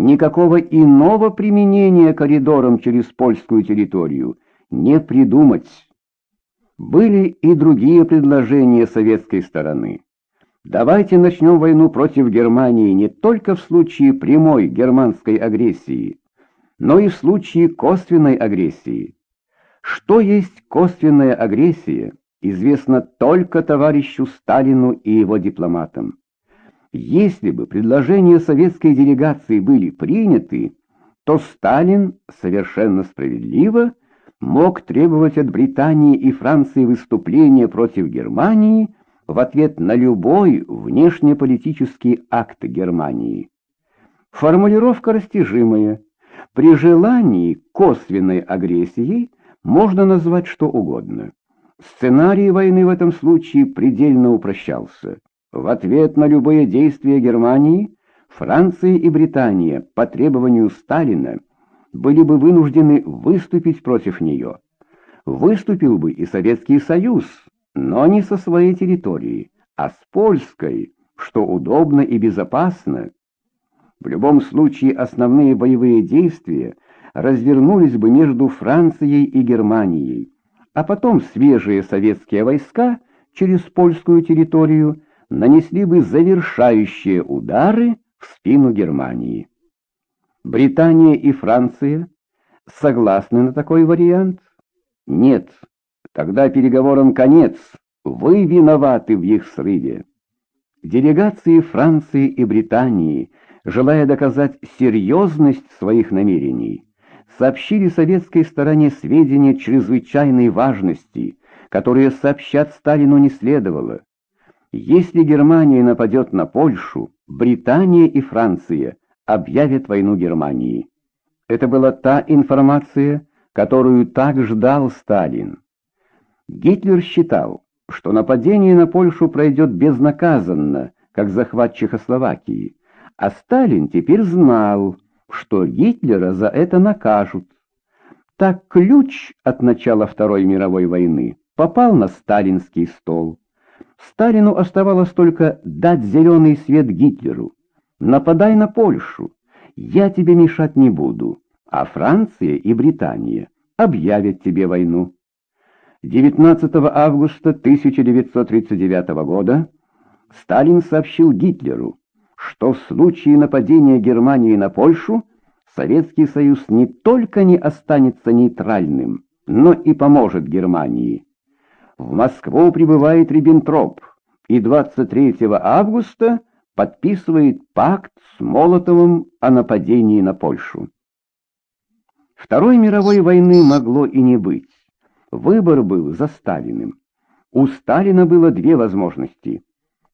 Никакого иного применения коридором через польскую территорию не придумать. Были и другие предложения советской стороны. Давайте начнем войну против Германии не только в случае прямой германской агрессии, но и в случае косвенной агрессии. Что есть косвенная агрессия, известно только товарищу Сталину и его дипломатам. Если бы предложения советской делегации были приняты, то Сталин совершенно справедливо мог требовать от Британии и Франции выступления против Германии в ответ на любой внешнеполитический акт Германии. Формулировка растяжимая. При желании косвенной агрессией можно назвать что угодно. Сценарий войны в этом случае предельно упрощался. В ответ на любые действия Германии, Франция и Британия по требованию Сталина были бы вынуждены выступить против нее. Выступил бы и Советский Союз, но не со своей территории, а с польской, что удобно и безопасно. В любом случае основные боевые действия развернулись бы между Францией и Германией, а потом свежие советские войска через польскую территорию нанесли бы завершающие удары в спину Германии. Британия и Франция согласны на такой вариант? Нет. Тогда переговорам конец. Вы виноваты в их срыве. Делегации Франции и Британии, желая доказать серьезность своих намерений, сообщили советской стороне сведения чрезвычайной важности, которые сообщать Сталину не следовало. Если Германия нападет на Польшу, Британия и Франция объявят войну Германии. Это была та информация, которую так ждал Сталин. Гитлер считал, что нападение на Польшу пройдет безнаказанно, как захват Чехословакии, а Сталин теперь знал, что Гитлера за это накажут. Так ключ от начала Второй мировой войны попал на сталинский стол. Сталину оставалось только дать зеленый свет Гитлеру. Нападай на Польшу, я тебе мешать не буду, а Франция и Британия объявят тебе войну. 19 августа 1939 года Сталин сообщил Гитлеру, что в случае нападения Германии на Польшу Советский Союз не только не останется нейтральным, но и поможет Германии. В Москву прибывает Риббентроп и 23 августа подписывает пакт с Молотовым о нападении на Польшу. Второй мировой войны могло и не быть. Выбор был за Сталиным. У Сталина было две возможности.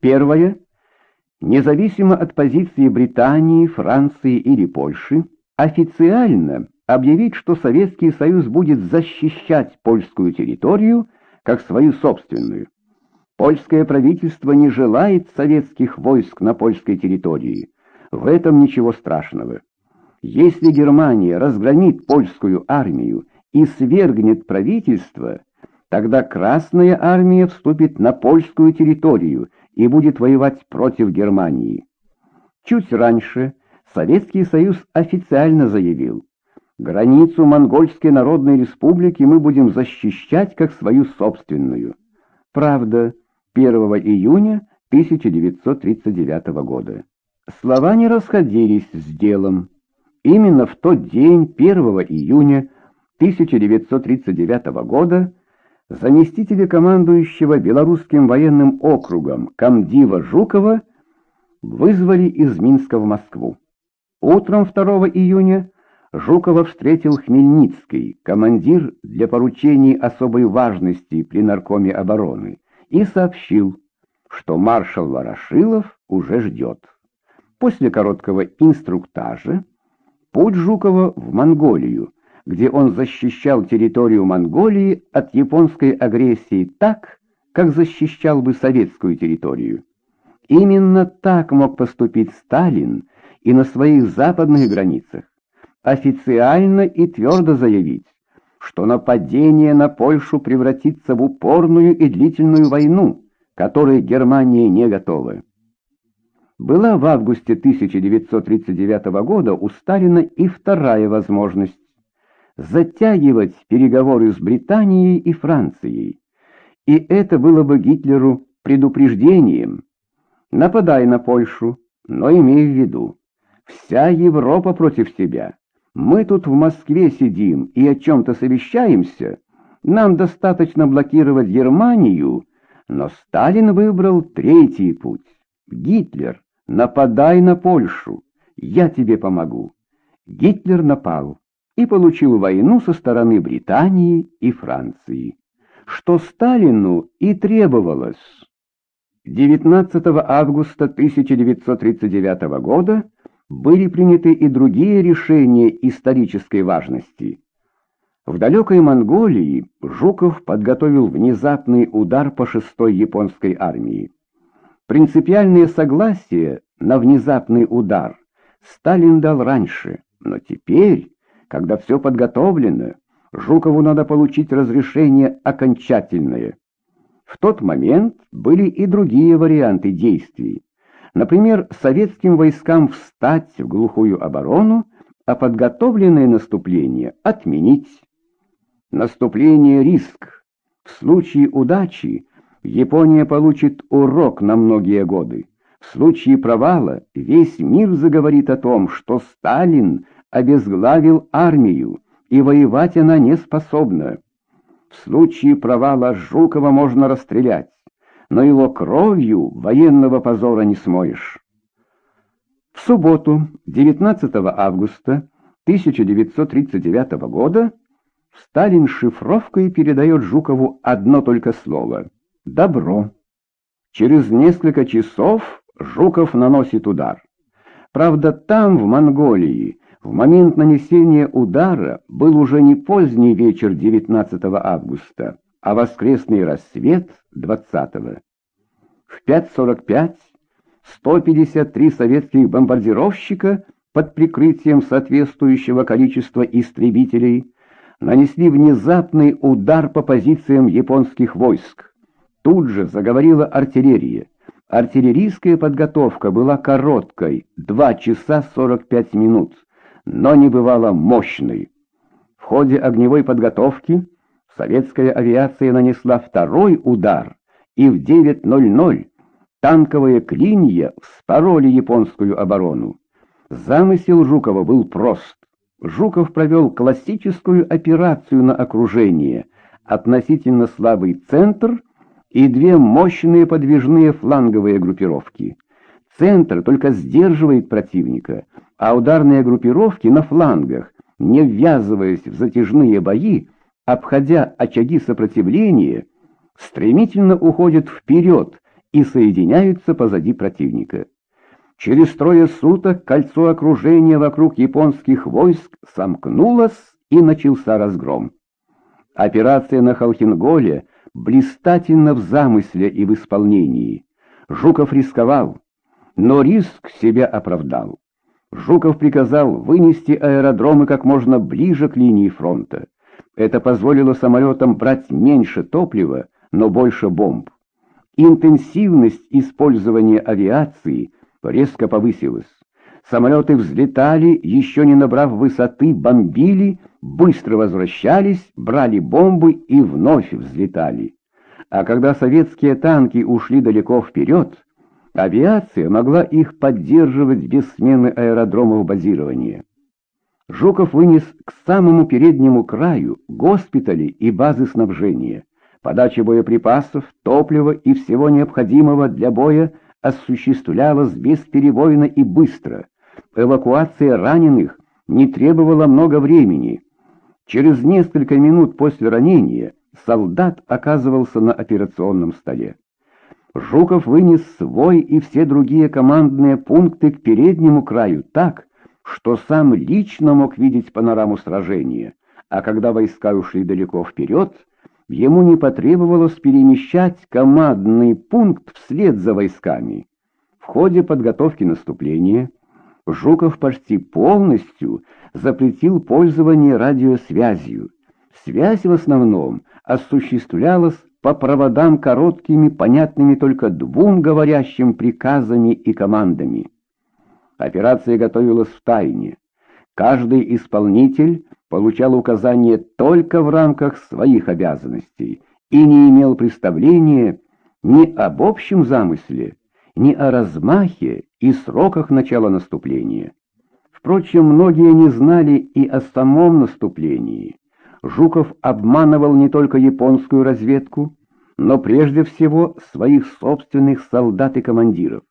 Первая — независимо от позиции Британии, Франции или Польши, официально объявить, что Советский Союз будет защищать польскую территорию как свою собственную. Польское правительство не желает советских войск на польской территории. В этом ничего страшного. Если Германия разгромит польскую армию и свергнет правительство, тогда Красная армия вступит на польскую территорию и будет воевать против Германии. Чуть раньше Советский Союз официально заявил, границу Монгольской Народной Республики мы будем защищать как свою собственную. Правда, 1 июня 1939 года. Слова не расходились с делом. Именно в тот день, 1 июня 1939 года, заместители командующего Белорусским военным округом комдива Жукова вызвали из Минска в Москву. Утром 2 июня Жукова встретил Хмельницкий, командир для поручений особой важности при Наркоме обороны, и сообщил, что маршал Ворошилов уже ждет. После короткого инструктажа путь Жукова в Монголию, где он защищал территорию Монголии от японской агрессии так, как защищал бы советскую территорию. Именно так мог поступить Сталин и на своих западных границах, официально и твердо заявить, что нападение на Польшу превратится в упорную и длительную войну, которой Германия не готова. Была в августе 1939 года у Сталина и вторая возможность – затягивать переговоры с Британией и Францией. И это было бы Гитлеру предупреждением. Нападай на Польшу, но имей в виду, вся Европа против тебя. Мы тут в Москве сидим и о чем-то совещаемся. Нам достаточно блокировать Германию, но Сталин выбрал третий путь. Гитлер «Нападай на Польшу, я тебе помогу». Гитлер напал и получил войну со стороны Британии и Франции, что Сталину и требовалось. 19 августа 1939 года были приняты и другие решения исторической важности. В далекой Монголии Жуков подготовил внезапный удар по шестой японской армии. Принципиальное согласие на внезапный удар Сталин дал раньше, но теперь, когда все подготовлено, Жукову надо получить разрешение окончательное. В тот момент были и другие варианты действий. Например, советским войскам встать в глухую оборону, а подготовленное наступление отменить. Наступление — риск. В случае удачи Япония получит урок на многие годы. В случае провала весь мир заговорит о том, что Сталин обезглавил армию, и воевать она не способна. В случае провала Жукова можно расстрелять, но его кровью военного позора не смоешь. В субботу, 19 августа 1939 года, Сталин шифровкой передает Жукову одно только слово — Добро. Через несколько часов Жуков наносит удар. Правда, там, в Монголии, в момент нанесения удара был уже не поздний вечер 19 августа, а воскресный рассвет 20 -го. В 5.45 153 советских бомбардировщика под прикрытием соответствующего количества истребителей нанесли внезапный удар по позициям японских войск. Тут же заговорила артиллерия. Артиллерийская подготовка была короткой, 2 часа 45 минут, но не бывала мощной. В ходе огневой подготовки советская авиация нанесла второй удар, и в 9.00 танковые клинья вспороли японскую оборону. Замысел Жукова был прост. Жуков провел классическую операцию на окружение, относительно слабый центр и две мощные подвижные фланговые группировки. Центр только сдерживает противника, а ударные группировки на флангах, не ввязываясь в затяжные бои, обходя очаги сопротивления, стремительно уходят вперед и соединяются позади противника. Через трое суток кольцо окружения вокруг японских войск сомкнулось и начался разгром. Операция на Халхинголе – блистательно в замысле и в исполнении. Жуков рисковал, но риск себя оправдал. Жуков приказал вынести аэродромы как можно ближе к линии фронта. Это позволило самолетам брать меньше топлива, но больше бомб. Интенсивность использования авиации резко повысилась. Самолеты взлетали, еще не набрав высоты, бомбили, быстро возвращались, брали бомбы и вновь взлетали. А когда советские танки ушли далеко вперед, авиация могла их поддерживать без смены аэродромов базирования. Жуков вынес к самому переднему краю госпитали и базы снабжения. Подача боеприпасов, топлива и всего необходимого для боя осуществлялась бесперебойно и быстро. Эвакуация раненых не требовала много времени. Через несколько минут после ранения солдат оказывался на операционном столе. Жуков вынес свой и все другие командные пункты к переднему краю так, что сам лично мог видеть панораму сражения, а когда войска ушли далеко вперед, ему не потребовалось перемещать командный пункт вслед за войсками. В ходе подготовки наступления Жуков почти полностью запретил пользование радиосвязью. Связь в основном осуществлялась по проводам короткими, понятными только двум говорящим приказами и командами. Операция готовилась в тайне. Каждый исполнитель получал указания только в рамках своих обязанностей и не имел представления ни об общем замысле, ни о размахе и сроках начала наступления. Впрочем, многие не знали и о самом наступлении. Жуков обманывал не только японскую разведку, но прежде всего своих собственных солдат и командиров.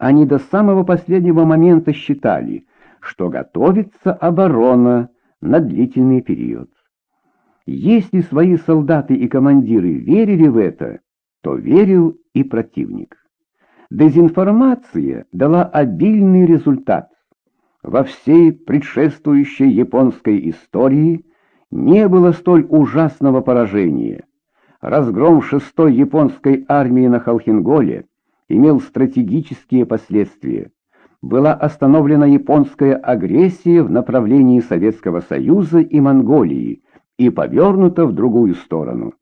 Они до самого последнего момента считали, что готовится оборона на длительный период. Если свои солдаты и командиры верили в это, то верил и противник. Дезинформация дала обильный результат. Во всей предшествующей японской истории не было столь ужасного поражения. Разгром шестой японской армии на Халхинголе имел стратегические последствия. Была остановлена японская агрессия в направлении Советского Союза и Монголии и повернута в другую сторону.